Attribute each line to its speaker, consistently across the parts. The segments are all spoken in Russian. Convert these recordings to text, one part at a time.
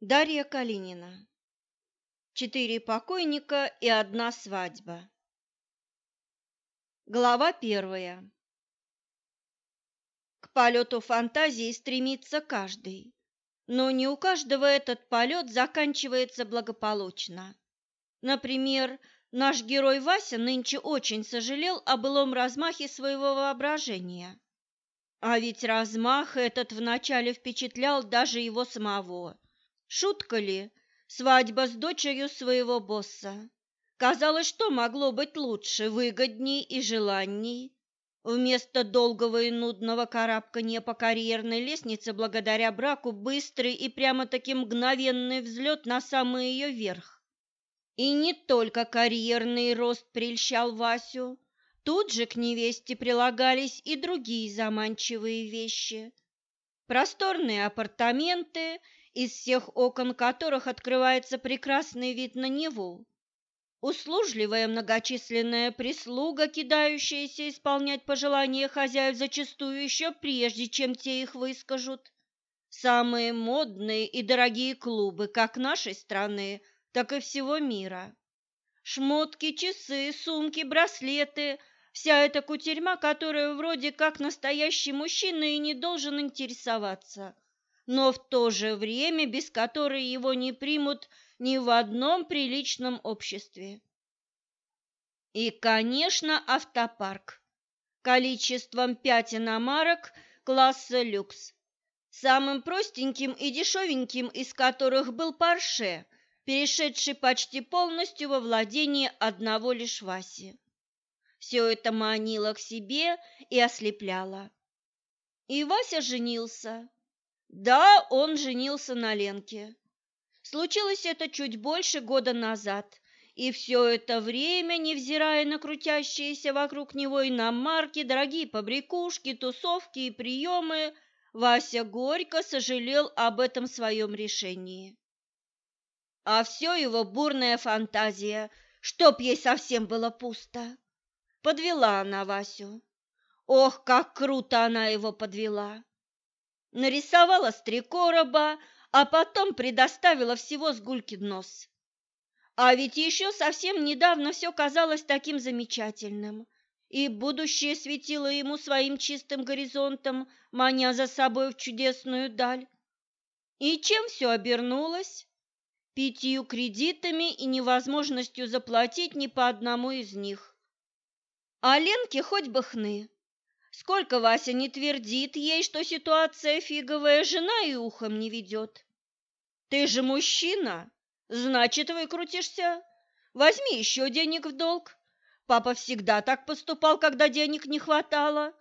Speaker 1: Дарья Калинина. Четыре покойника и одна свадьба. Глава первая. К полету фантазии стремится каждый, но не у каждого этот полет заканчивается благополучно. Например, наш герой Вася нынче очень сожалел о былом размахе своего воображения. А ведь размах этот вначале впечатлял даже его самого – Шутка ли? Свадьба с дочерью своего босса. Казалось, что могло быть лучше, выгодней и желанней. Вместо долгого и нудного карабкания по карьерной лестнице благодаря браку быстрый и прямо-таки мгновенный взлет на самый ее верх. И не только карьерный рост прельщал Васю, тут же к невесте прилагались и другие заманчивые вещи. Просторные апартаменты из всех окон которых открывается прекрасный вид на Неву. Услужливая многочисленная прислуга, кидающаяся исполнять пожелания хозяев зачастую еще прежде, чем те их выскажут. Самые модные и дорогие клубы как нашей страны, так и всего мира. Шмотки, часы, сумки, браслеты – вся эта кутерьма, которая вроде как настоящий мужчина и не должен интересоваться – но в то же время без которой его не примут ни в одном приличном обществе. И, конечно, автопарк. Количеством пять иномарок класса люкс. Самым простеньким и дешевеньким из которых был Порше, перешедший почти полностью во владение одного лишь Васи. Все это манило к себе и ослепляло. И Вася женился да, он женился на Ленке. Случилось это чуть больше года назад, и все это время, невзирая на крутящиеся вокруг него иномарки, дорогие побрякушки, тусовки и приемы, Вася горько сожалел об этом своем решении. А все его бурная фантазия, чтоб ей совсем было пусто. Подвела она Васю. Ох, как круто она его подвела! Нарисовала три короба, а потом предоставила всего с Гулькин нос. А ведь еще совсем недавно все казалось таким замечательным, и будущее светило ему своим чистым горизонтом, маня за собой в чудесную даль. И чем все обернулось? Пятью кредитами и невозможностью заплатить ни по одному из них. А Ленке хоть бы хны. Сколько Вася не твердит ей, что ситуация фиговая, жена и ухом не ведет. Ты же мужчина, значит, выкрутишься. Возьми еще денег в долг. Папа всегда так поступал, когда денег не хватало.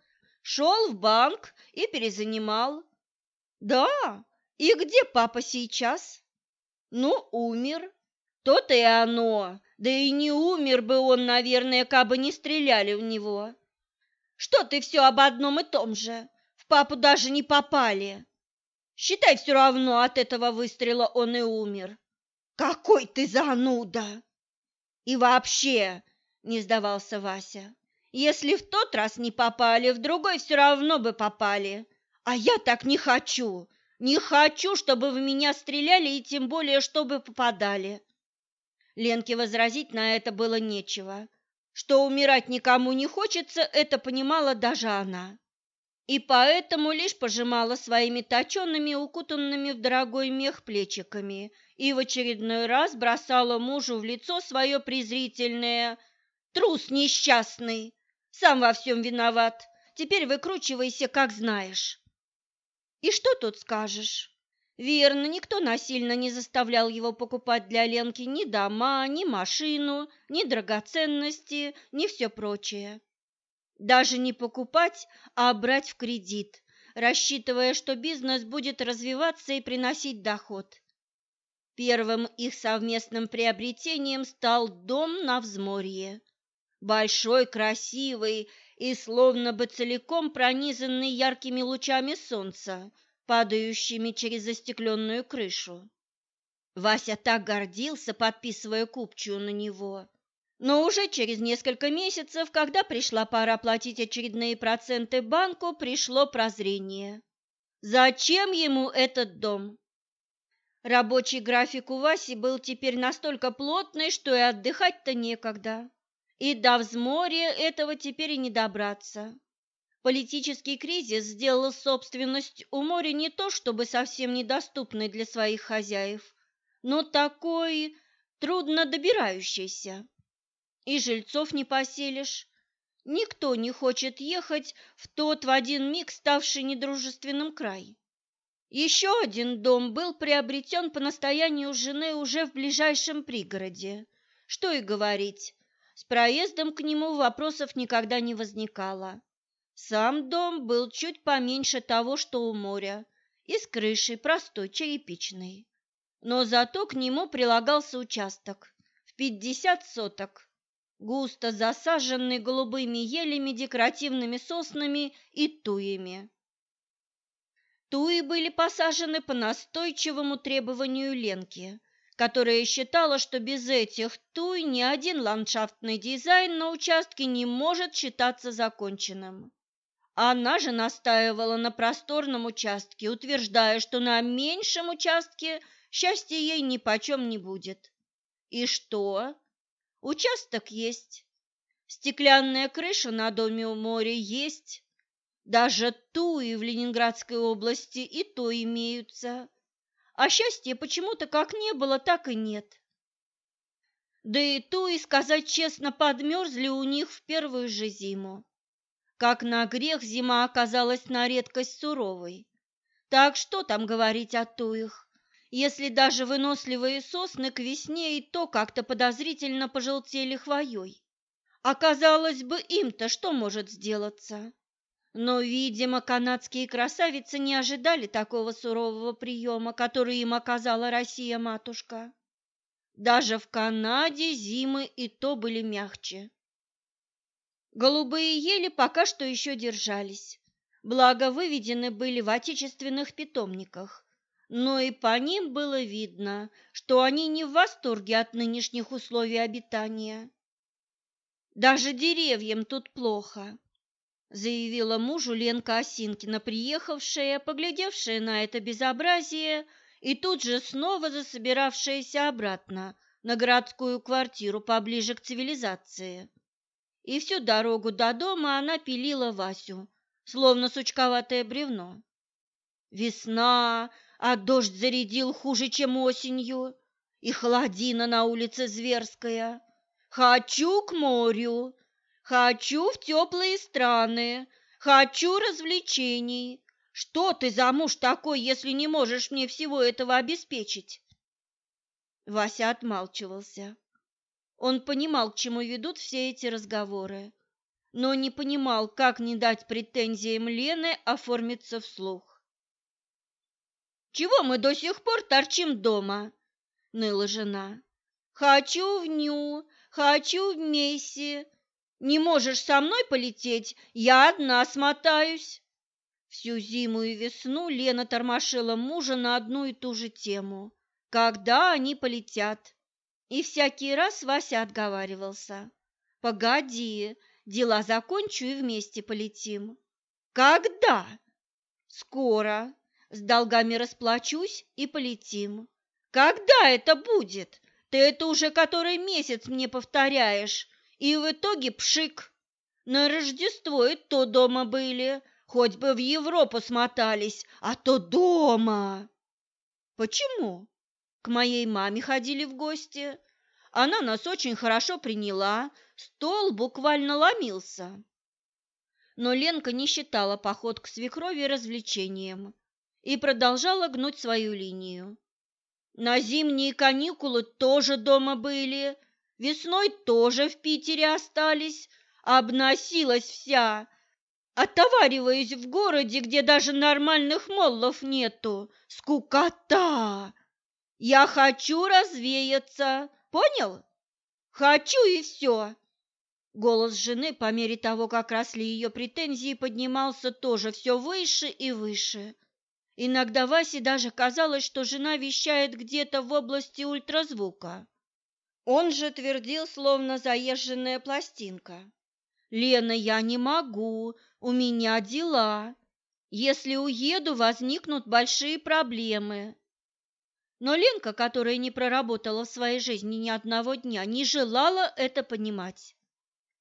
Speaker 1: Шел в банк и перезанимал. Да, и где папа сейчас? Ну, умер. То-то и оно. Да и не умер бы он, наверное, кабы не стреляли в него. Что ты все об одном и том же? В папу даже не попали. Считай, все равно от этого выстрела он и умер. Какой ты зануда! И вообще, не сдавался Вася, если в тот раз не попали, в другой все равно бы попали. А я так не хочу. Не хочу, чтобы в меня стреляли и тем более, чтобы попадали. Ленке возразить на это было нечего. Что умирать никому не хочется, это понимала даже она. И поэтому лишь пожимала своими точенными, укутанными в дорогой мех плечиками и в очередной раз бросала мужу в лицо свое презрительное «Трус несчастный! Сам во всем виноват! Теперь выкручивайся, как знаешь!» И что тут скажешь? Верно, никто насильно не заставлял его покупать для Ленки ни дома, ни машину, ни драгоценности, ни все прочее. Даже не покупать, а брать в кредит, рассчитывая, что бизнес будет развиваться и приносить доход. Первым их совместным приобретением стал дом на взморье. Большой, красивый и словно бы целиком пронизанный яркими лучами солнца – падающими через застекленную крышу. Вася так гордился, подписывая купчую на него. Но уже через несколько месяцев, когда пришла пора платить очередные проценты банку, пришло прозрение. Зачем ему этот дом? Рабочий график у Васи был теперь настолько плотный, что и отдыхать-то некогда. И до взморья этого теперь и не добраться. Политический кризис сделал собственность у моря не то чтобы совсем недоступной для своих хозяев, но такой трудно добирающийся. И жильцов не поселишь. Никто не хочет ехать в тот в один миг ставший недружественным край. Еще один дом был приобретен по настоянию жены уже в ближайшем пригороде. Что и говорить, с проездом к нему вопросов никогда не возникало. Сам дом был чуть поменьше того, что у моря, и с крышей простой, черепичной. Но зато к нему прилагался участок в пятьдесят соток, густо засаженный голубыми елями, декоративными соснами и туями. Туи были посажены по настойчивому требованию Ленки, которая считала, что без этих туй ни один ландшафтный дизайн на участке не может считаться законченным. Она же настаивала на просторном участке, утверждая, что на меньшем участке счастья ей ни почем не будет. И что? Участок есть. Стеклянная крыша на доме у моря есть. Даже туи в Ленинградской области и то имеются. А счастья почему-то как не было, так и нет. Да и туи, сказать честно, подмерзли у них в первую же зиму. Как на грех зима оказалась на редкость суровой. Так что там говорить о туях, если даже выносливые сосны к весне и то как-то подозрительно пожелтели хвоей. Оказалось бы, им-то что может сделаться? Но, видимо, канадские красавицы не ожидали такого сурового приема, который им оказала Россия-матушка. Даже в Канаде зимы и то были мягче. Голубые ели пока что еще держались, благо выведены были в отечественных питомниках, но и по ним было видно, что они не в восторге от нынешних условий обитания. Даже деревьям тут плохо, заявила мужу Ленка Осинкина, приехавшая, поглядевшая на это безобразие и тут же снова засобиравшаяся обратно на городскую квартиру поближе к цивилизации и всю дорогу до дома она пилила Васю, словно сучковатое бревно. Весна, а дождь зарядил хуже, чем осенью, и холодина на улице зверская. Хочу к морю, хочу в теплые страны, хочу развлечений. Что ты за муж такой, если не можешь мне всего этого обеспечить? Вася отмалчивался. Он понимал, к чему ведут все эти разговоры, но не понимал, как не дать претензиям Лены оформиться вслух. «Чего мы до сих пор торчим дома?» – ныла жена. «Хочу в Ню, хочу в Месси. Не можешь со мной полететь, я одна смотаюсь». Всю зиму и весну Лена тормошила мужа на одну и ту же тему. Когда они полетят? И всякий раз Вася отговаривался. «Погоди, дела закончу и вместе полетим». «Когда?» «Скоро. С долгами расплачусь и полетим». «Когда это будет? Ты это уже который месяц мне повторяешь, и в итоге пшик. На Рождество и то дома были, хоть бы в Европу смотались, а то дома». «Почему?» К моей маме ходили в гости. Она нас очень хорошо приняла, стол буквально ломился. Но Ленка не считала поход к свекрови развлечением и продолжала гнуть свою линию. На зимние каникулы тоже дома были, весной тоже в Питере остались, обносилась вся, отовариваясь в городе, где даже нормальных моллов нету. Скукота! Я хочу развеяться, понял? Хочу и все. Голос жены по мере того, как росли ее претензии, поднимался тоже все выше и выше. Иногда Васе даже казалось, что жена вещает где-то в области ультразвука. Он же твердил, словно заезженная пластинка. «Лена, я не могу, у меня дела. Если уеду, возникнут большие проблемы. Но Ленка, которая не проработала в своей жизни ни одного дня, не желала это понимать.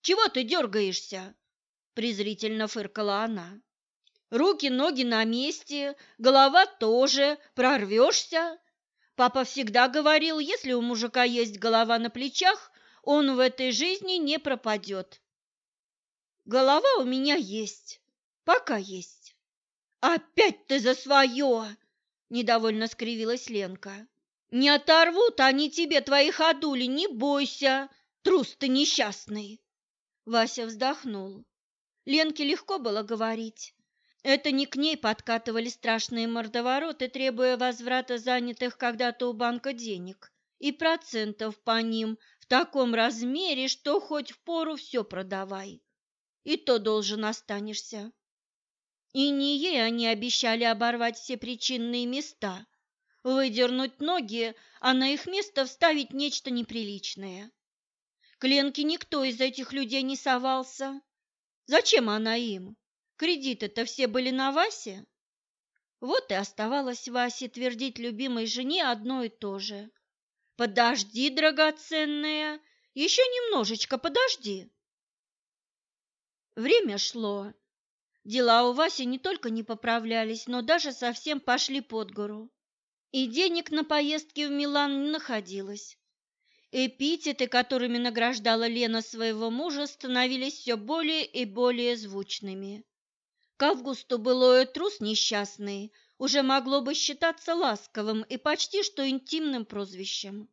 Speaker 1: «Чего ты дергаешься?» – презрительно фыркала она. «Руки, ноги на месте, голова тоже, прорвешься. Папа всегда говорил, если у мужика есть голова на плечах, он в этой жизни не пропадет. Голова у меня есть, пока есть. Опять ты за свое! Недовольно скривилась Ленка. Не оторвут они тебе твои ходули, не бойся, трус ты несчастный. Вася вздохнул. Ленке легко было говорить. Это не к ней подкатывали страшные мордовороты, требуя возврата занятых когда-то у банка денег и процентов по ним в таком размере, что хоть в пору все продавай. И то должен останешься. И не ей они обещали оборвать все причинные места, выдернуть ноги, а на их место вставить нечто неприличное. К Ленке никто из этих людей не совался. Зачем она им? Кредиты-то все были на Васе. Вот и оставалось Васе твердить любимой жене одно и то же. «Подожди, драгоценная, еще немножечко подожди». Время шло. Дела у Васи не только не поправлялись, но даже совсем пошли под гору. И денег на поездки в Милан не находилось. Эпитеты, которыми награждала Лена своего мужа, становились все более и более звучными. К августу былое трус несчастный уже могло бы считаться ласковым и почти что интимным прозвищем.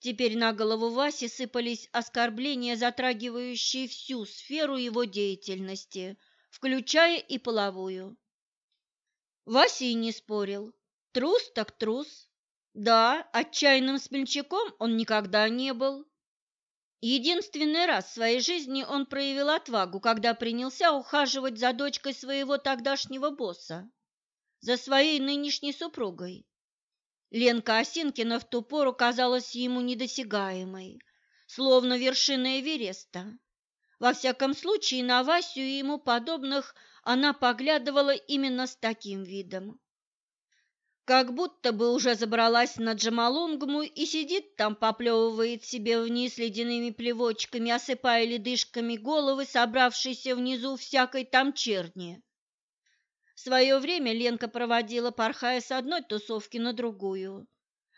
Speaker 1: Теперь на голову Васи сыпались оскорбления, затрагивающие всю сферу его деятельности, включая и половую. Вася и не спорил. Трус так трус. Да, отчаянным смельчаком он никогда не был. Единственный раз в своей жизни он проявил отвагу, когда принялся ухаживать за дочкой своего тогдашнего босса, за своей нынешней супругой. Ленка Осинкина в ту пору казалась ему недосягаемой, словно вершина Эвереста. Во всяком случае, на Васю и ему подобных она поглядывала именно с таким видом как будто бы уже забралась на Джамалунгму и сидит там, поплевывает себе вниз ледяными плевочками, осыпая ледышками головы, собравшейся внизу всякой там черни. В свое время Ленка проводила, порхая с одной тусовки на другую,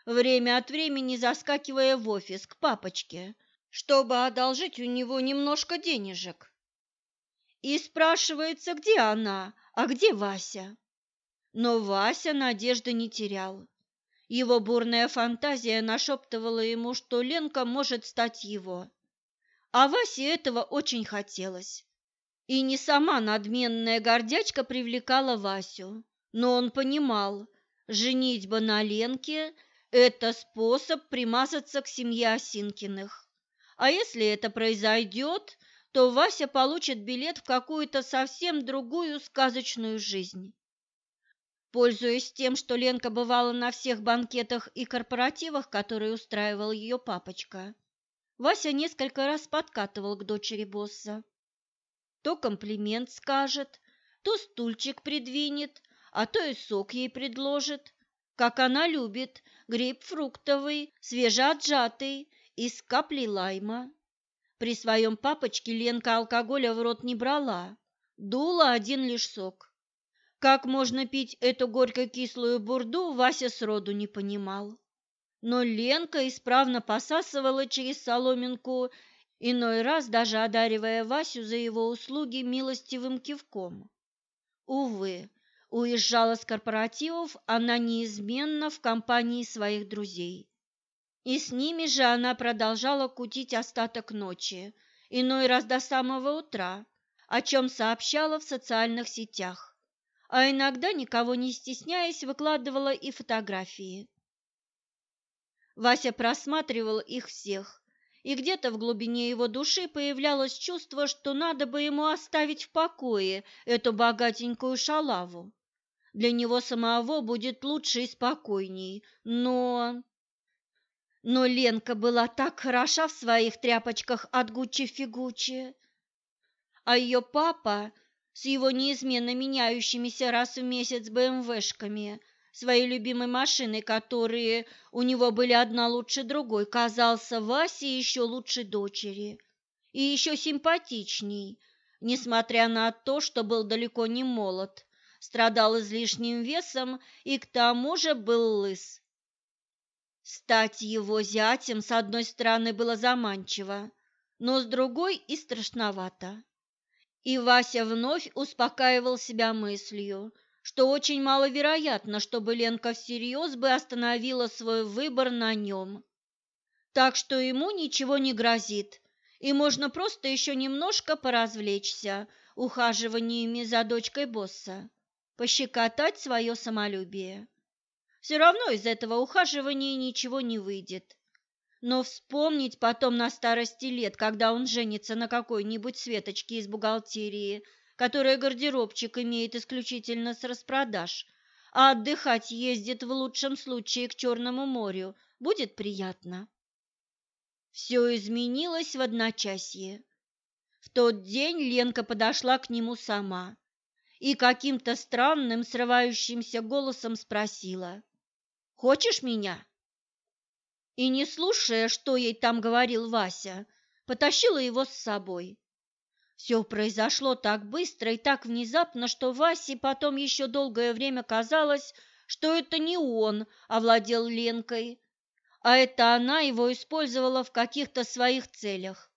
Speaker 1: время от времени заскакивая в офис к папочке, чтобы одолжить у него немножко денежек. И спрашивается, где она, а где Вася? Но Вася надежды не терял. Его бурная фантазия нашептывала ему, что Ленка может стать его. А Васе этого очень хотелось. И не сама надменная гордячка привлекала Васю, но он понимал, женитьба на Ленке – это способ примазаться к семье Осинкиных. А если это произойдет, то Вася получит билет в какую-то совсем другую сказочную жизнь. Пользуясь тем, что Ленка бывала на всех банкетах и корпоративах, которые устраивал ее папочка, Вася несколько раз подкатывал к дочери босса. То комплимент скажет, то стульчик придвинет, а то и сок ей предложит, как она любит, грейпфруктовый, свежеотжатый и с каплей лайма. При своем папочке Ленка алкоголя в рот не брала, дула один лишь сок. Как можно пить эту горько-кислую бурду, Вася сроду не понимал. Но Ленка исправно посасывала через соломинку, иной раз даже одаривая Васю за его услуги милостивым кивком. Увы, уезжала с корпоративов она неизменно в компании своих друзей. И с ними же она продолжала кутить остаток ночи, иной раз до самого утра, о чем сообщала в социальных сетях а иногда, никого не стесняясь, выкладывала и фотографии. Вася просматривал их всех, и где-то в глубине его души появлялось чувство, что надо бы ему оставить в покое эту богатенькую шалаву. Для него самого будет лучше и спокойней, но... Но Ленка была так хороша в своих тряпочках от Гуччи-фигуччи, а ее папа с его неизменно меняющимися раз в месяц БМВшками, своей любимой машиной, которые у него были одна лучше другой, казался Васе еще лучше дочери и еще симпатичней, несмотря на то, что был далеко не молод, страдал излишним весом и к тому же был лыс. Стать его зятем, с одной стороны, было заманчиво, но с другой и страшновато. И Вася вновь успокаивал себя мыслью, что очень маловероятно, чтобы Ленка всерьез бы остановила свой выбор на нем. Так что ему ничего не грозит, и можно просто еще немножко поразвлечься ухаживаниями за дочкой босса, пощекотать свое самолюбие. Все равно из этого ухаживания ничего не выйдет. Но вспомнить потом на старости лет, когда он женится на какой-нибудь Светочке из бухгалтерии, которая гардеробчик имеет исключительно с распродаж, а отдыхать ездит в лучшем случае к Черному морю, будет приятно. Все изменилось в одночасье. В тот день Ленка подошла к нему сама и каким-то странным, срывающимся голосом спросила, «Хочешь меня?» и, не слушая, что ей там говорил Вася, потащила его с собой. Все произошло так быстро и так внезапно, что Васе потом еще долгое время казалось, что это не он овладел Ленкой, а это она его использовала в каких-то своих целях.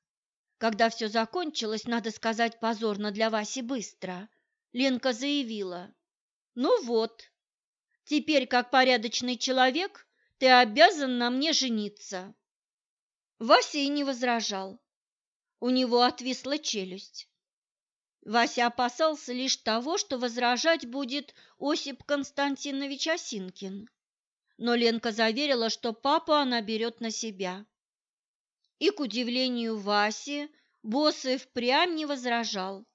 Speaker 1: Когда все закончилось, надо сказать позорно для Васи быстро, Ленка заявила, «Ну вот, теперь, как порядочный человек, ты обязан на мне жениться. Вася и не возражал. У него отвисла челюсть. Вася опасался лишь того, что возражать будет Осип Константинович Осинкин. Но Ленка заверила, что папу она берет на себя. И, к удивлению Васи, босс и впрямь не возражал.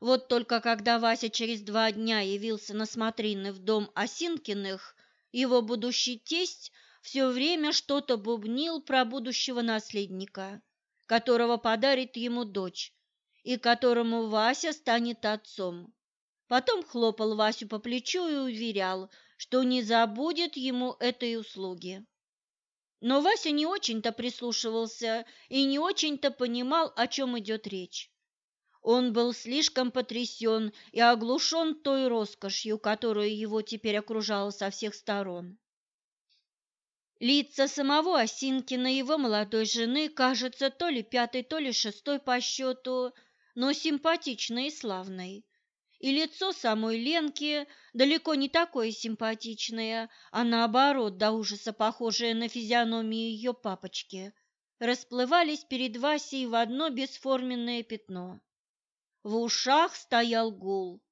Speaker 1: Вот только когда Вася через два дня явился на смотрины в дом Осинкиных, его будущий тесть все время что-то бубнил про будущего наследника, которого подарит ему дочь и которому Вася станет отцом. Потом хлопал Васю по плечу и уверял, что не забудет ему этой услуги. Но Вася не очень-то прислушивался и не очень-то понимал, о чем идет речь. Он был слишком потрясен и оглушен той роскошью, которую его теперь окружала со всех сторон. Лица самого Осинкина и его молодой жены, кажется, то ли пятой, то ли шестой по счету, но симпатичной и славной. И лицо самой Ленки далеко не такое симпатичное, а наоборот, до ужаса похожее на физиономию ее папочки, расплывались перед Васей в одно бесформенное пятно. В ушах стоял гул.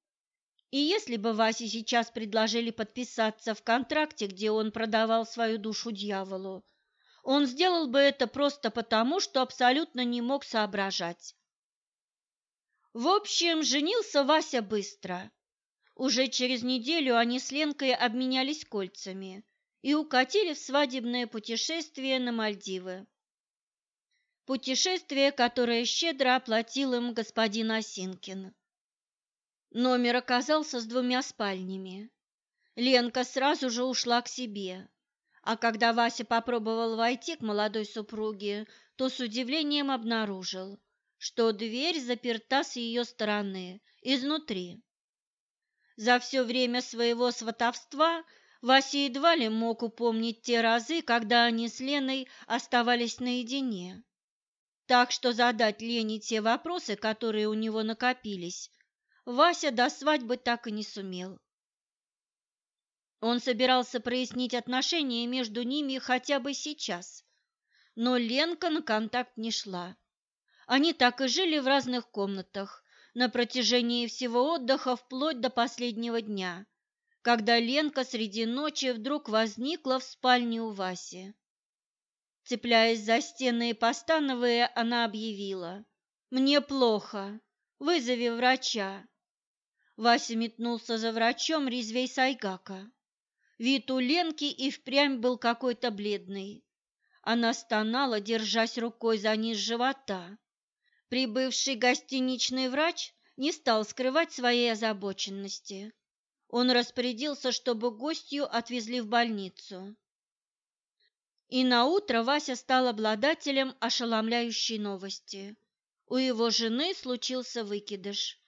Speaker 1: И если бы Васе сейчас предложили подписаться в контракте, где он продавал свою душу дьяволу, он сделал бы это просто потому, что абсолютно не мог соображать. В общем, женился Вася быстро. Уже через неделю они с Ленкой обменялись кольцами и укатили в свадебное путешествие на Мальдивы. Путешествие, которое щедро оплатил им господин Осинкин. Номер оказался с двумя спальнями. Ленка сразу же ушла к себе, а когда Вася попробовал войти к молодой супруге, то с удивлением обнаружил, что дверь заперта с ее стороны, изнутри. За все время своего сватовства Вася едва ли мог упомнить те разы, когда они с Леной оставались наедине. Так что задать Лене те вопросы, которые у него накопились, Вася до свадьбы так и не сумел. Он собирался прояснить отношения между ними хотя бы сейчас, но Ленка на контакт не шла. Они так и жили в разных комнатах на протяжении всего отдыха вплоть до последнего дня, когда Ленка среди ночи вдруг возникла в спальне у Васи. Цепляясь за стены и постановая, она объявила. «Мне плохо. Вызови врача». Вася метнулся за врачом резвей Сайгака. Вид у Ленки и впрямь был какой-то бледный. Она стонала, держась рукой за низ живота. Прибывший гостиничный врач не стал скрывать своей озабоченности. Он распорядился, чтобы гостью отвезли в больницу. И на утро Вася стал обладателем ошеломляющей новости. У его жены случился выкидыш.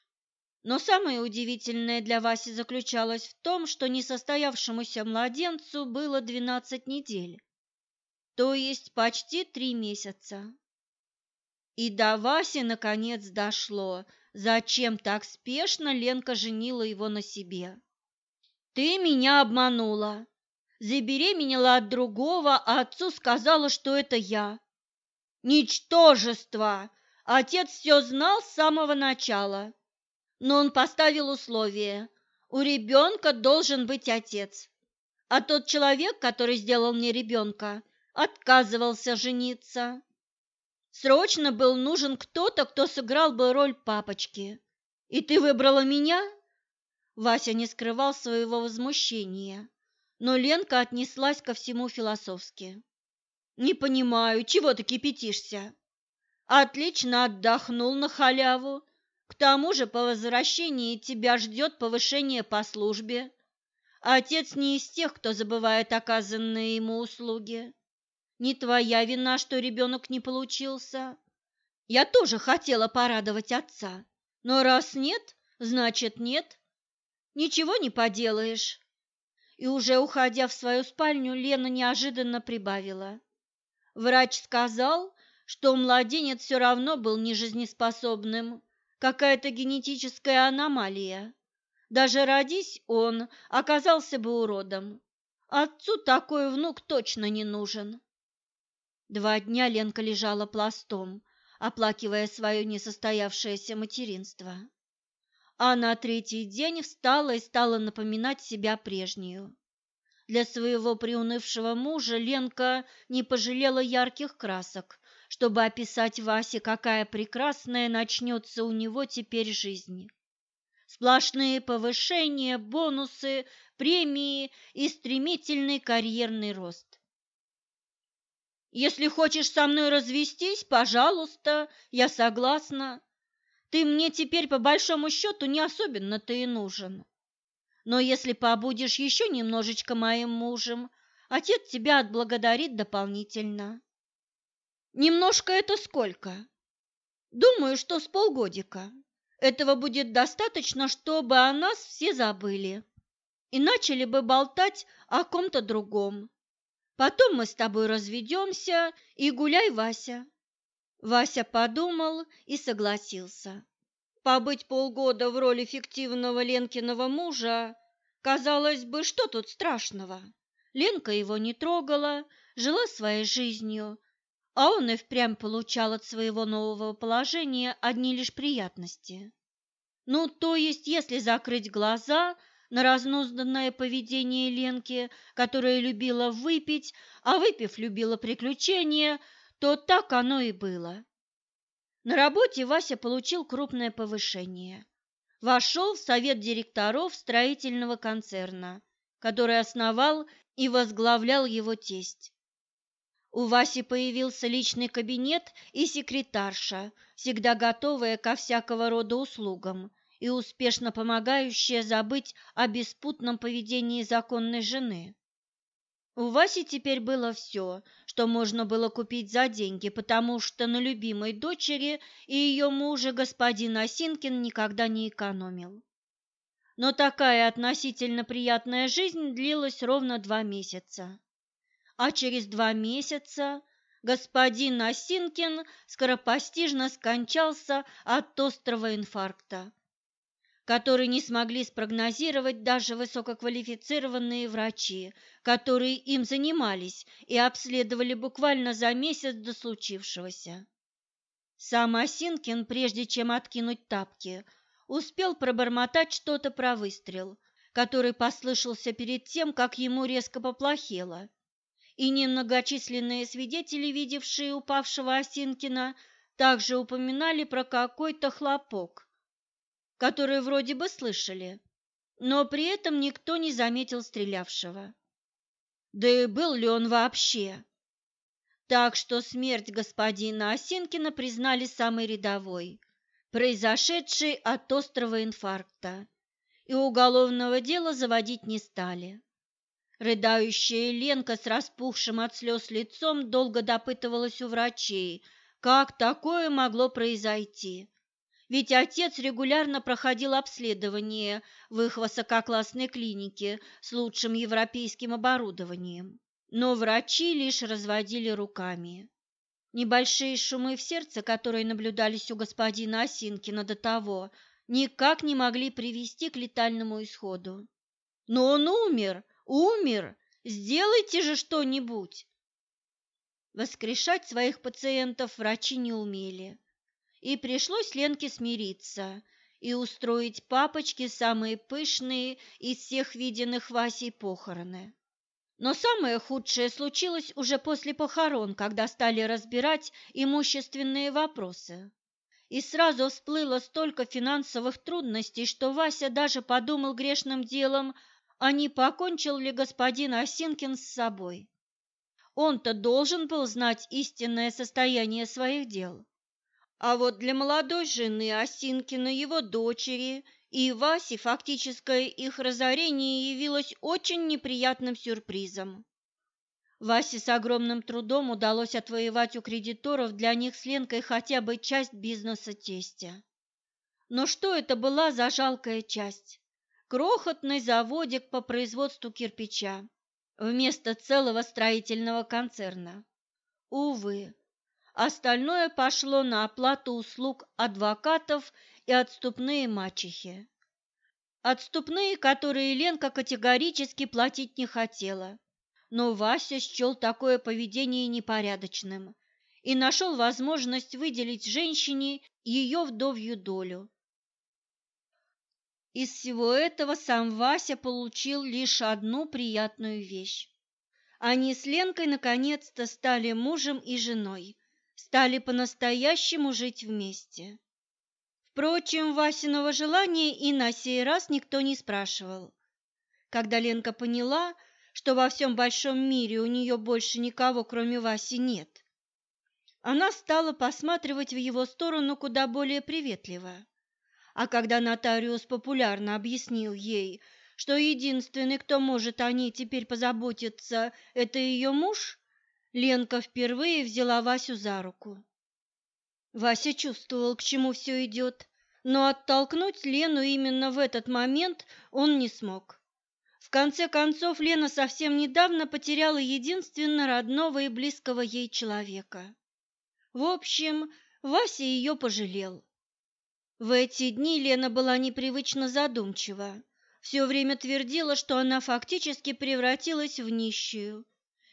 Speaker 1: Но самое удивительное для Васи заключалось в том, что несостоявшемуся младенцу было 12 недель, то есть почти три месяца. И до Васи наконец дошло, зачем так спешно Ленка женила его на себе. «Ты меня обманула, забеременела от другого, а отцу сказала, что это я. Ничтожество! Отец все знал с самого начала. Но он поставил условие. У ребенка должен быть отец. А тот человек, который сделал мне ребенка, отказывался жениться. Срочно был нужен кто-то, кто сыграл бы роль папочки. И ты выбрала меня? Вася не скрывал своего возмущения, но Ленка отнеслась ко всему философски. Не понимаю, чего ты кипятишься? Отлично отдохнул на халяву к тому же по возвращении тебя ждет повышение по службе. Отец не из тех, кто забывает оказанные ему услуги. Не твоя вина, что ребенок не получился. Я тоже хотела порадовать отца, но раз нет, значит нет. Ничего не поделаешь. И уже уходя в свою спальню, Лена неожиданно прибавила. Врач сказал, что младенец все равно был нежизнеспособным какая-то генетическая аномалия. Даже родись он, оказался бы уродом. Отцу такой внук точно не нужен. Два дня Ленка лежала пластом, оплакивая свое несостоявшееся материнство. А на третий день встала и стала напоминать себя прежнюю. Для своего приунывшего мужа Ленка не пожалела ярких красок, чтобы описать Васе, какая прекрасная начнется у него теперь жизнь. Сплошные повышения, бонусы, премии и стремительный карьерный рост. Если хочешь со мной развестись, пожалуйста, я согласна. Ты мне теперь по большому счету не особенно-то и нужен. Но если побудешь еще немножечко моим мужем, отец тебя отблагодарит дополнительно. Немножко это сколько? Думаю, что с полгодика. Этого будет достаточно, чтобы о нас все забыли и начали бы болтать о ком-то другом. Потом мы с тобой разведемся и гуляй, Вася. Вася подумал и согласился. Побыть полгода в роли фиктивного Ленкиного мужа, казалось бы, что тут страшного? Ленка его не трогала, жила своей жизнью, а он и впрямь получал от своего нового положения одни лишь приятности. Ну, то есть, если закрыть глаза на разнузданное поведение Ленки, которая любила выпить, а выпив любила приключения, то так оно и было. На работе Вася получил крупное повышение. Вошел в совет директоров строительного концерна, который основал и возглавлял его тесть. У Васи появился личный кабинет и секретарша, всегда готовая ко всякого рода услугам и успешно помогающая забыть о беспутном поведении законной жены. У Васи теперь было все, что можно было купить за деньги, потому что на любимой дочери и ее муже господин Осинкин никогда не экономил. Но такая относительно приятная жизнь длилась ровно два месяца а через два месяца господин Осинкин скоропостижно скончался от острого инфаркта, который не смогли спрогнозировать даже высококвалифицированные врачи, которые им занимались и обследовали буквально за месяц до случившегося. Сам Осинкин, прежде чем откинуть тапки, успел пробормотать что-то про выстрел, который послышался перед тем, как ему резко поплохело и немногочисленные свидетели, видевшие упавшего Осинкина, также упоминали про какой-то хлопок, который вроде бы слышали, но при этом никто не заметил стрелявшего. Да и был ли он вообще? Так что смерть господина Осинкина признали самой рядовой, произошедшей от острого инфаркта, и уголовного дела заводить не стали. Рыдающая Ленка с распухшим от слез лицом долго допытывалась у врачей, как такое могло произойти. Ведь отец регулярно проходил обследование в их высококлассной клинике с лучшим европейским оборудованием. Но врачи лишь разводили руками. Небольшие шумы в сердце, которые наблюдались у господина Осинкина до того, никак не могли привести к летальному исходу. «Но он умер! Умер! Сделайте же что-нибудь!» Воскрешать своих пациентов врачи не умели. И пришлось Ленке смириться и устроить папочке самые пышные из всех виденных Васей похороны. Но самое худшее случилось уже после похорон, когда стали разбирать имущественные вопросы. И сразу всплыло столько финансовых трудностей, что Вася даже подумал грешным делом, а не покончил ли господин Осинкин с собой. Он-то должен был знать истинное состояние своих дел. А вот для молодой жены Осинкина, его дочери и Васи фактическое их разорение явилось очень неприятным сюрпризом. Васе с огромным трудом удалось отвоевать у кредиторов для них с Ленкой хотя бы часть бизнеса тестя. Но что это была за жалкая часть? Крохотный заводик по производству кирпича вместо целого строительного концерна. Увы, Остальное пошло на оплату услуг адвокатов и отступные мачехи. Отступные, которые Ленка категорически платить не хотела. Но Вася счел такое поведение непорядочным и нашел возможность выделить женщине ее вдовью долю. Из всего этого сам Вася получил лишь одну приятную вещь. Они с Ленкой наконец-то стали мужем и женой стали по-настоящему жить вместе. Впрочем, Васиного желания и на сей раз никто не спрашивал. Когда Ленка поняла, что во всем большом мире у нее больше никого, кроме Васи, нет, она стала посматривать в его сторону куда более приветливо. А когда нотариус популярно объяснил ей, что единственный, кто может о ней теперь позаботиться, это ее муж, Ленка впервые взяла Васю за руку. Вася чувствовал, к чему все идет, но оттолкнуть Лену именно в этот момент он не смог. В конце концов, Лена совсем недавно потеряла единственно родного и близкого ей человека. В общем, Вася ее пожалел. В эти дни Лена была непривычно задумчива. Все время твердила, что она фактически превратилась в нищую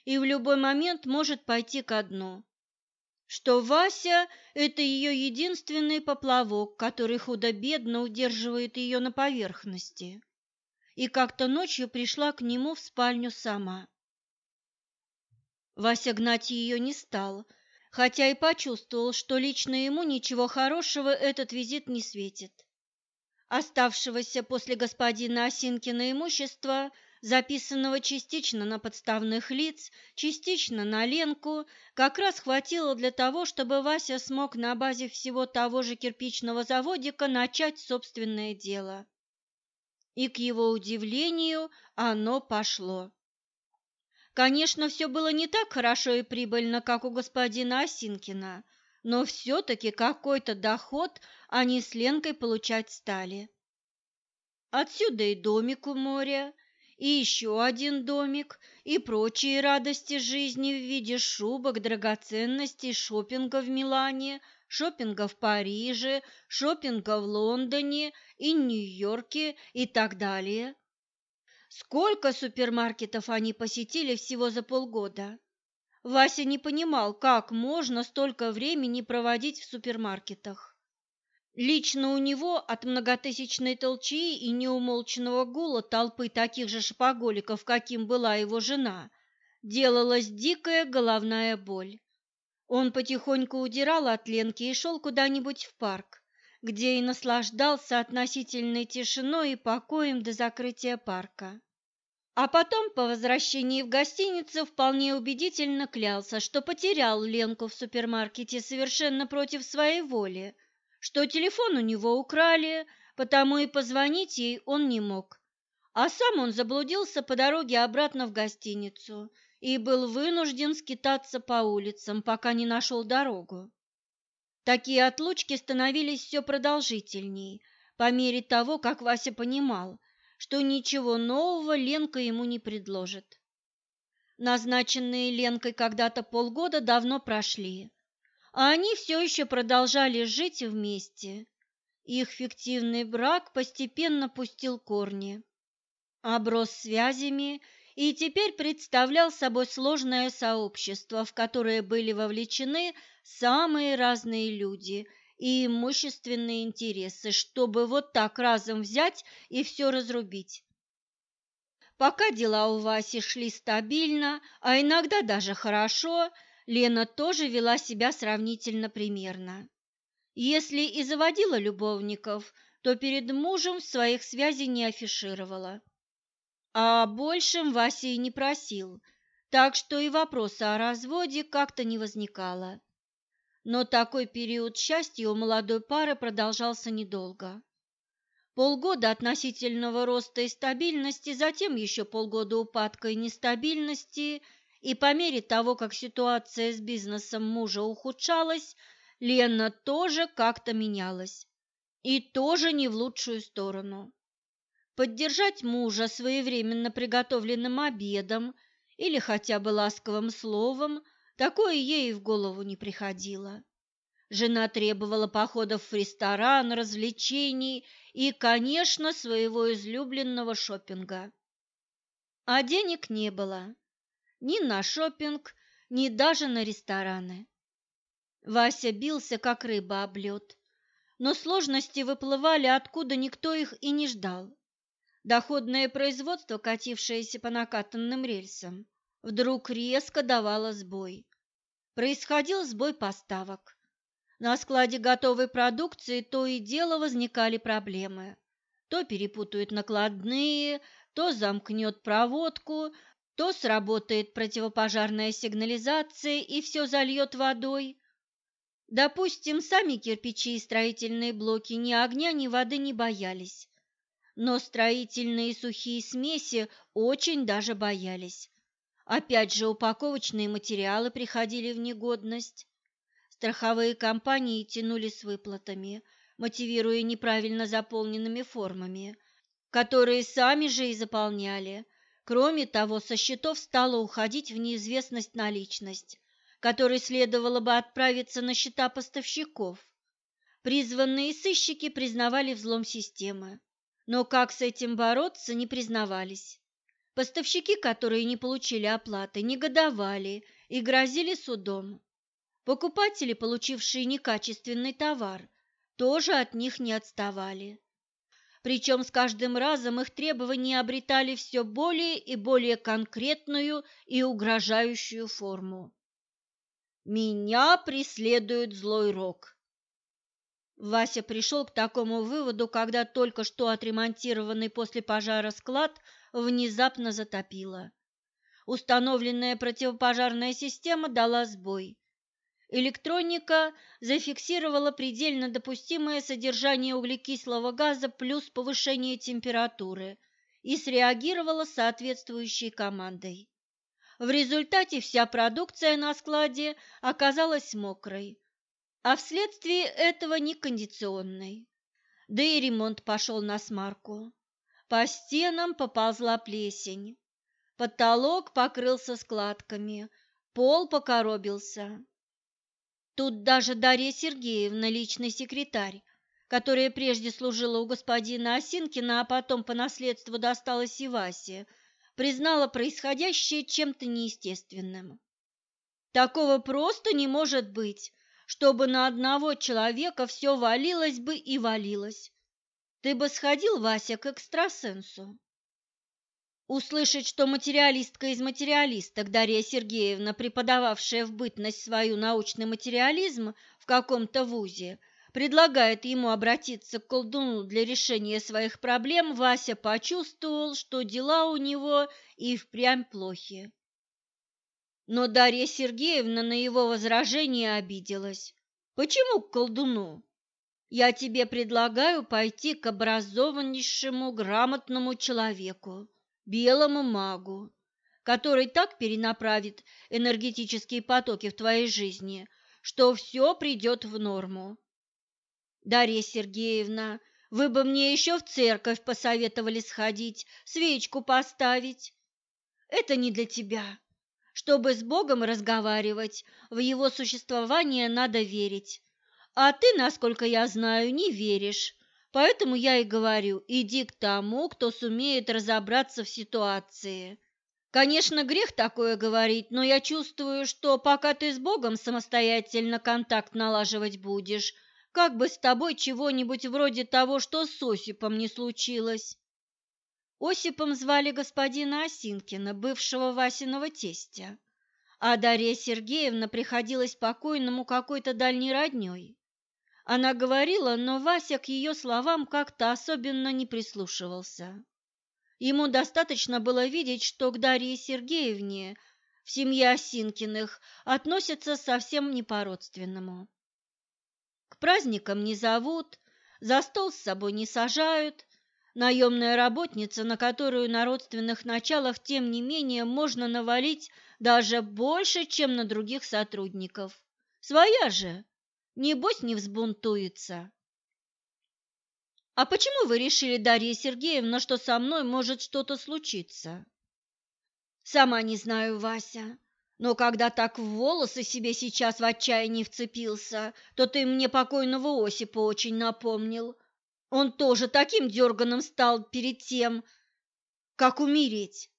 Speaker 1: и в любой момент может пойти ко дну. Что Вася – это ее единственный поплавок, который худо-бедно удерживает ее на поверхности. И как-то ночью пришла к нему в спальню сама. Вася гнать ее не стал, хотя и почувствовал, что лично ему ничего хорошего этот визит не светит. Оставшегося после господина Осинкина имущества – записанного частично на подставных лиц, частично на Ленку, как раз хватило для того, чтобы Вася смог на базе всего того же кирпичного заводика начать собственное дело. И, к его удивлению, оно пошло. Конечно, все было не так хорошо и прибыльно, как у господина Осинкина, но все-таки какой-то доход они с Ленкой получать стали. Отсюда и домик у моря, и еще один домик, и прочие радости жизни в виде шубок, драгоценностей, шопинга в Милане, шопинга в Париже, шопинга в Лондоне и Нью-Йорке и так далее. Сколько супермаркетов они посетили всего за полгода? Вася не понимал, как можно столько времени проводить в супермаркетах. Лично у него от многотысячной толчии и неумолчного гула толпы таких же шопоголиков, каким была его жена, делалась дикая головная боль. Он потихоньку удирал от Ленки и шел куда-нибудь в парк, где и наслаждался относительной тишиной и покоем до закрытия парка. А потом, по возвращении в гостиницу, вполне убедительно клялся, что потерял Ленку в супермаркете совершенно против своей воли, что телефон у него украли, потому и позвонить ей он не мог. А сам он заблудился по дороге обратно в гостиницу и был вынужден скитаться по улицам, пока не нашел дорогу. Такие отлучки становились все продолжительней, по мере того, как Вася понимал, что ничего нового Ленка ему не предложит. Назначенные Ленкой когда-то полгода давно прошли, а они все еще продолжали жить вместе. Их фиктивный брак постепенно пустил корни оброс связями и теперь представлял собой сложное сообщество, в которое были вовлечены самые разные люди и имущественные интересы, чтобы вот так разом взять и все разрубить. Пока дела у Васи шли стабильно, а иногда даже хорошо, Лена тоже вела себя сравнительно примерно. Если и заводила любовников, то перед мужем своих связей не афишировала. А большем Вася и не просил, так что и вопроса о разводе как-то не возникало. Но такой период счастья у молодой пары продолжался недолго. Полгода относительного роста и стабильности, затем еще полгода упадка и нестабильности, и по мере того, как ситуация с бизнесом мужа ухудшалась, Лена тоже как-то менялась. И тоже не в лучшую сторону поддержать мужа своевременно приготовленным обедом или хотя бы ласковым словом, такое ей в голову не приходило. Жена требовала походов в ресторан, развлечений и, конечно, своего излюбленного шопинга. А денег не было ни на шопинг, ни даже на рестораны. Вася бился, как рыба об лед, но сложности выплывали, откуда никто их и не ждал. Доходное производство, катившееся по накатанным рельсам, вдруг резко давало сбой. Происходил сбой поставок. На складе готовой продукции то и дело возникали проблемы. То перепутают накладные, то замкнет проводку, то сработает противопожарная сигнализация и все зальет водой. Допустим, сами кирпичи и строительные блоки ни огня, ни воды не боялись но строительные сухие смеси очень даже боялись. Опять же, упаковочные материалы приходили в негодность. Страховые компании тянули с выплатами, мотивируя неправильно заполненными формами, которые сами же и заполняли. Кроме того, со счетов стала уходить в неизвестность наличность, которой следовало бы отправиться на счета поставщиков. Призванные сыщики признавали взлом системы. Но как с этим бороться, не признавались. Поставщики, которые не получили оплаты, негодовали и грозили судом. Покупатели, получившие некачественный товар, тоже от них не отставали. Причем с каждым разом их требования обретали все более и более конкретную и угрожающую форму. «Меня преследует злой рок», Вася пришел к такому выводу, когда только что отремонтированный после пожара склад внезапно затопило. Установленная противопожарная система дала сбой. Электроника зафиксировала предельно допустимое содержание углекислого газа плюс повышение температуры и среагировала соответствующей командой. В результате вся продукция на складе оказалась мокрой, а вследствие этого некондиционной. Да и ремонт пошел на смарку. По стенам поползла плесень, потолок покрылся складками, пол покоробился. Тут даже Дарья Сергеевна, личный секретарь, которая прежде служила у господина Осинкина, а потом по наследству досталась и Васе, признала происходящее чем-то неестественным. Такого просто не может быть, чтобы на одного человека все валилось бы и валилось. Ты бы сходил, Вася, к экстрасенсу. Услышать, что материалистка из материалисток Дарья Сергеевна, преподававшая в бытность свою научный материализм в каком-то вузе, предлагает ему обратиться к колдуну для решения своих проблем, Вася почувствовал, что дела у него и впрямь плохи. Но Дарья Сергеевна на его возражение обиделась. Почему к колдуну? Я тебе предлагаю пойти к образованнейшему, грамотному человеку, белому магу, который так перенаправит энергетические потоки в твоей жизни, что все придет в норму. Дарья Сергеевна, вы бы мне еще в церковь посоветовали сходить, свечку поставить. Это не для тебя. Чтобы с Богом разговаривать, в его существование надо верить. А ты, насколько я знаю, не веришь. Поэтому я и говорю, иди к тому, кто сумеет разобраться в ситуации. Конечно, грех такое говорить, но я чувствую, что пока ты с Богом самостоятельно контакт налаживать будешь, как бы с тобой чего-нибудь вроде того, что с Осипом не случилось. Осипом звали господина Осинкина, бывшего Васиного тестя, а Дарья Сергеевна приходилась покойному какой-то дальней роднёй. Она говорила, но Вася к ее словам как-то особенно не прислушивался. Ему достаточно было видеть, что к Дарье Сергеевне в семье Осинкиных относятся совсем не по-родственному. К праздникам не зовут, за стол с собой не сажают, наемная работница, на которую на родственных началах, тем не менее, можно навалить даже больше, чем на других сотрудников. Своя же, Небось, не взбунтуется. А почему вы решили, Дарья Сергеевна, что со мной может что-то случиться? Сама не знаю, Вася. Но когда так в волосы себе сейчас в отчаянии вцепился, то ты мне покойного Осипа очень напомнил. Он тоже таким дерганым стал перед тем, как умереть.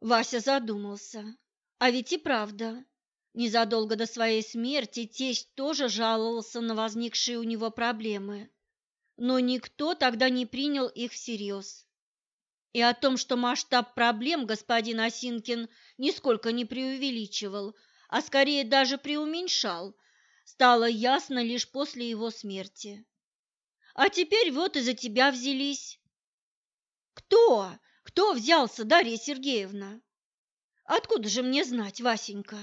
Speaker 1: Вася задумался. А ведь и правда. Незадолго до своей смерти тесть тоже жаловался на возникшие у него проблемы, но никто тогда не принял их всерьез. И о том, что масштаб проблем господин Осинкин нисколько не преувеличивал, а скорее даже преуменьшал, стало ясно лишь после его смерти. А теперь вот из-за тебя взялись. Кто? Кто взялся, Дарья Сергеевна? Откуда же мне знать, Васенька?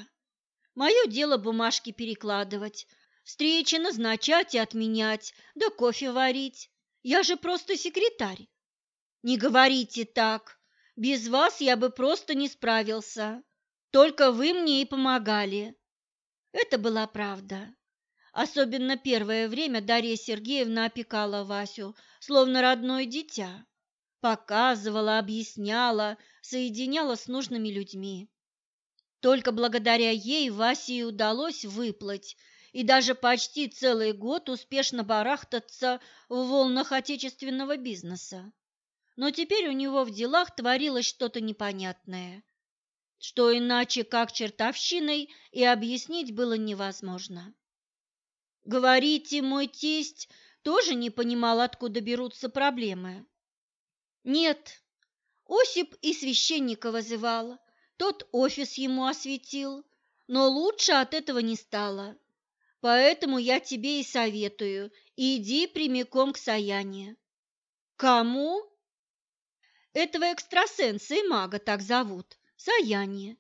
Speaker 1: Мое дело бумажки перекладывать, встречи назначать и отменять, да кофе варить. Я же просто секретарь. Не говорите так. Без вас я бы просто не справился. Только вы мне и помогали. Это была правда. Особенно первое время Дарья Сергеевна опекала Васю, словно родное дитя. Показывала, объясняла, соединяла с нужными людьми. Только благодаря ей Васе и удалось выплыть и даже почти целый год успешно барахтаться в волнах отечественного бизнеса. Но теперь у него в делах творилось что-то непонятное, что иначе как чертовщиной и объяснить было невозможно. Говорите, мой тесть тоже не понимал, откуда берутся проблемы. Нет, Осип и священника вызывал, тот офис ему осветил, но лучше от этого не стало. Поэтому я тебе и советую, иди прямиком к Саяне. Кому? Этого экстрасенса и мага так зовут, Саяне.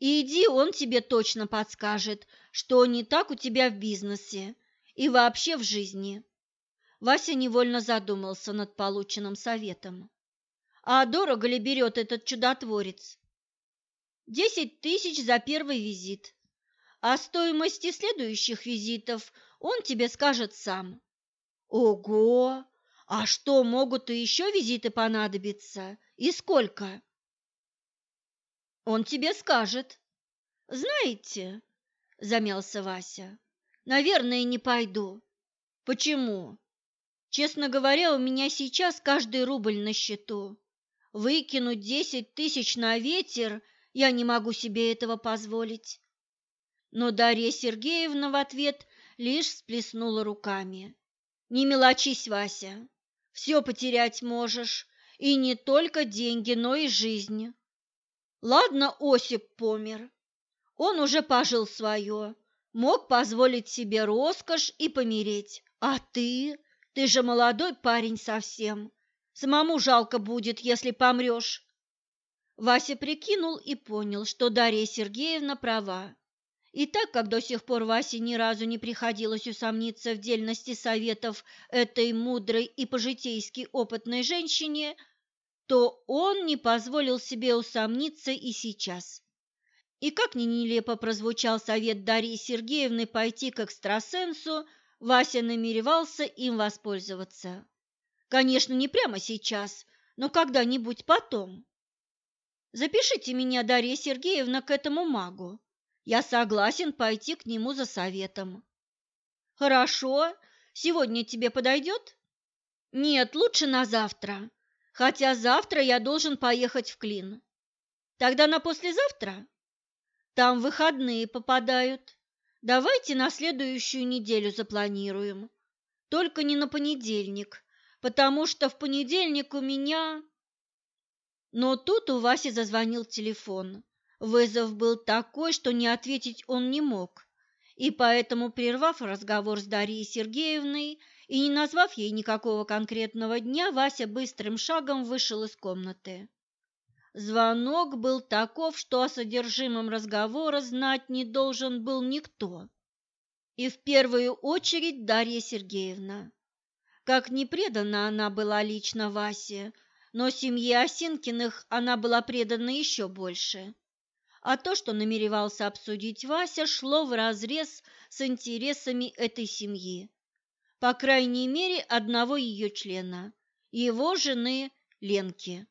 Speaker 1: Иди, он тебе точно подскажет, что не так у тебя в бизнесе и вообще в жизни. Вася невольно задумался над полученным советом. А дорого ли берет этот чудотворец? Десять тысяч за первый визит. О стоимости следующих визитов он тебе скажет сам. Ого! А что, могут и еще визиты понадобиться? И сколько? Он тебе скажет. Знаете, замялся Вася, наверное, не пойду. Почему? Честно говоря, у меня сейчас каждый рубль на счету. Выкинуть десять тысяч на ветер – я не могу себе этого позволить. Но Дарья Сергеевна в ответ лишь всплеснула руками. Не мелочись, Вася, все потерять можешь, и не только деньги, но и жизнь. Ладно, Осип помер. Он уже пожил свое, мог позволить себе роскошь и помереть. А ты? Ты же молодой парень совсем. Самому жалко будет, если помрешь. Вася прикинул и понял, что Дарья Сергеевна права, И так как до сих пор Васе ни разу не приходилось усомниться в дельности советов этой мудрой и по-житейски опытной женщине, то он не позволил себе усомниться и сейчас. И как ни нелепо прозвучал совет Дарьи Сергеевны пойти к экстрасенсу, Вася намеревался им воспользоваться. Конечно, не прямо сейчас, но когда-нибудь потом. Запишите меня, Дарья Сергеевна, к этому магу. Я согласен пойти к нему за советом. Хорошо. Сегодня тебе подойдет? Нет, лучше на завтра. Хотя завтра я должен поехать в Клин. Тогда на послезавтра? Там выходные попадают. Давайте на следующую неделю запланируем. Только не на понедельник, потому что в понедельник у меня... Но тут у Васи зазвонил телефон. Вызов был такой, что не ответить он не мог, и поэтому, прервав разговор с Дарьей Сергеевной и не назвав ей никакого конкретного дня, Вася быстрым шагом вышел из комнаты. Звонок был таков, что о содержимом разговора знать не должен был никто. И в первую очередь Дарья Сергеевна. Как не предана она была лично Васе, но семье Осинкиных она была предана еще больше. А то, что намеревался обсудить Вася, шло вразрез с интересами этой семьи. По крайней мере, одного ее члена, его жены Ленки.